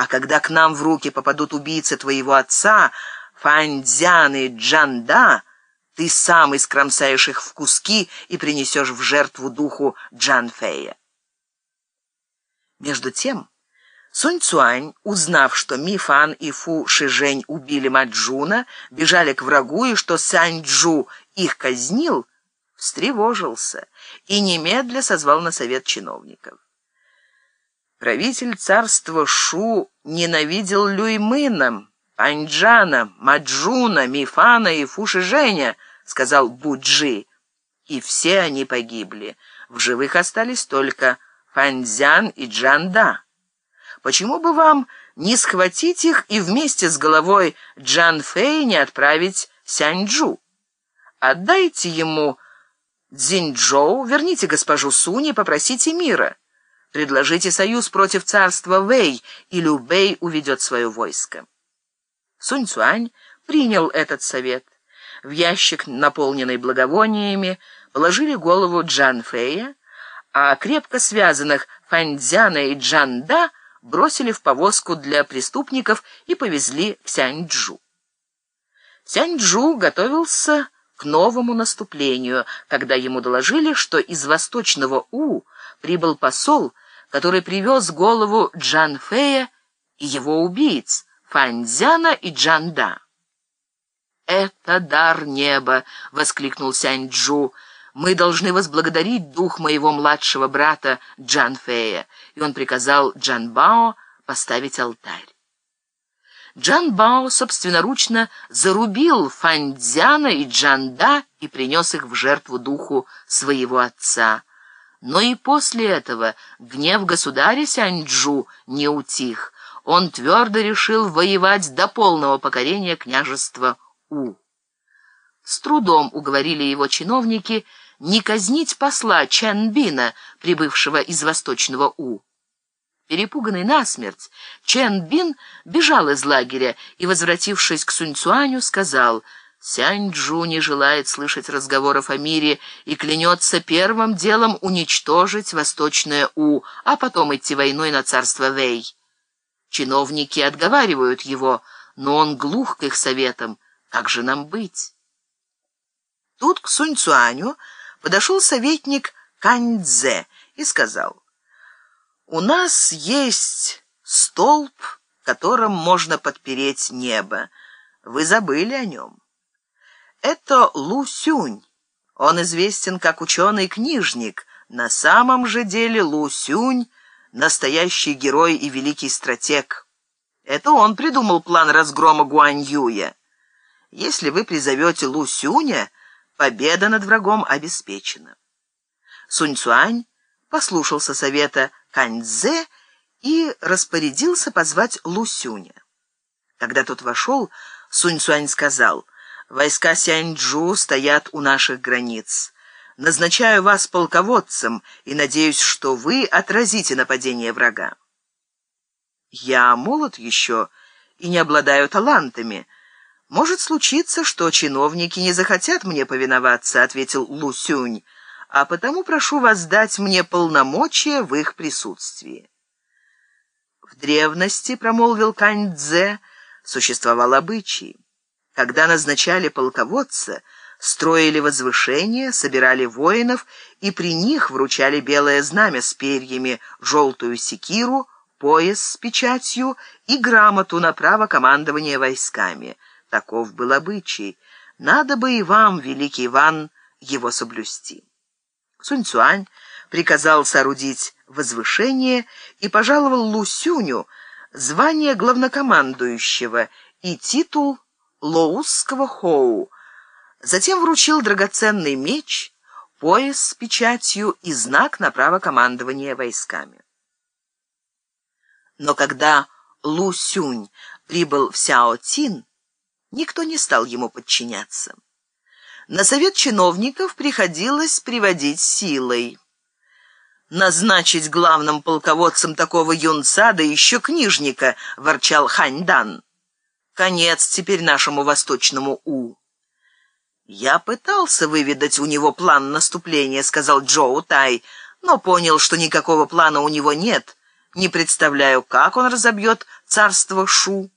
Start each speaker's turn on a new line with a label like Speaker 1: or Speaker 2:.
Speaker 1: А когда к нам в руки попадут убийцы твоего отца, Фаньцзян и Джанда, ты сам искромсаешь их в куски и принесешь в жертву духу Джанфея. Между тем, Сунь Цуань, узнав, что Ми Фан и Фу Шижень убили Маджуна, бежали к врагу и что Сань Джу их казнил, встревожился и немедля созвал на совет чиновников. Правитель царства Шу ненавидел Люймына, Паньджана, Маджуна, Мифана и Фушиженя, сказал Буджи. И все они погибли. В живых остались только Фанзян и Джанда. Почему бы вам не схватить их и вместе с головой Джан Фэй не отправить Сяньчжу? Отдайте ему Цзиньчжоу, верните госпожу Сунь и попросите мира. Предложите союз против царства Вэй, и Лю Бэй уведет свое войско. Сунь Цуань принял этот совет. В ящик, наполненный благовониями, положили голову Джан Фэя, а крепко связанных Фаньцзяна и Джанда бросили в повозку для преступников и повезли в Сяньчжу. Сяньчжу готовился к новому наступлению, когда ему доложили, что из восточного У прибыл посол, который привез голову Джан Фэя и его убийц, Фаньцзяна и Джанда. «Это дар неба!» — воскликнул Сяньчжу. Мы должны возблагодарить дух моего младшего брата Джан Фея, и он приказал Джан Бао поставить алтарь. Джан Бао собственноручно зарубил Фаньцзяна и Джанда и принес их в жертву духу своего отца. Но и после этого гнев государя Сяньчжу не утих. Он твердо решил воевать до полного покорения княжества У. С трудом уговорили его чиновники не казнить посла Чэнбина, прибывшего из Восточного У. Перепуганный насмерть, Чэн Бин бежал из лагеря и, возвратившись к Суньцуаню, сказал, «Сянь Джу не желает слышать разговоров о мире и клянется первым делом уничтожить Восточное У, а потом идти войной на царство Вэй. Чиновники отговаривают его, но он глух к их советам. Как же нам быть?» Тут к Сунь-Цуаню подошел советник Каньцзе и сказал, «У нас есть столб, которым можно подпереть небо. Вы забыли о нем. Это Лу Сюнь. Он известен как ученый-книжник. На самом же деле Лу Сюнь — настоящий герой и великий стратег. Это он придумал план разгрома Гуань Юя. Если вы призовете Лу Сюня, Победа над врагом обеспечена. Сунь Цуань послушался совета Каньцзе и распорядился позвать Лусюня. Когда тот вошел, Сунь Цуань сказал, «Войска Сяньчжу стоят у наших границ. Назначаю вас полководцем и надеюсь, что вы отразите нападение врага». «Я молод еще и не обладаю талантами», «Может случиться, что чиновники не захотят мне повиноваться», — ответил Лу Сюнь, «а потому прошу вас дать мне полномочия в их присутствии». В древности, — промолвил Кань Цзэ, — существовал обычай. Когда назначали полководца, строили возвышения, собирали воинов и при них вручали белое знамя с перьями, желтую секиру, пояс с печатью и грамоту на право командования войсками — Таков был обычай. Надо бы и вам, великий Иван, его соблюсти. Сунь-Цуань приказал соорудить возвышение и пожаловал Лусюню звание главнокомандующего и титул Лоусского Хоу. Затем вручил драгоценный меч, пояс с печатью и знак на право командования войсками. Но когда Лу Сюнь прибыл в Сяо-Тин, Никто не стал ему подчиняться. На совет чиновников приходилось приводить силой. «Назначить главным полководцем такого юнца, да еще книжника», — ворчал Ханьдан. «Конец теперь нашему восточному У». «Я пытался выведать у него план наступления», — сказал Джоу Тай, «но понял, что никакого плана у него нет. Не представляю, как он разобьет царство Шу.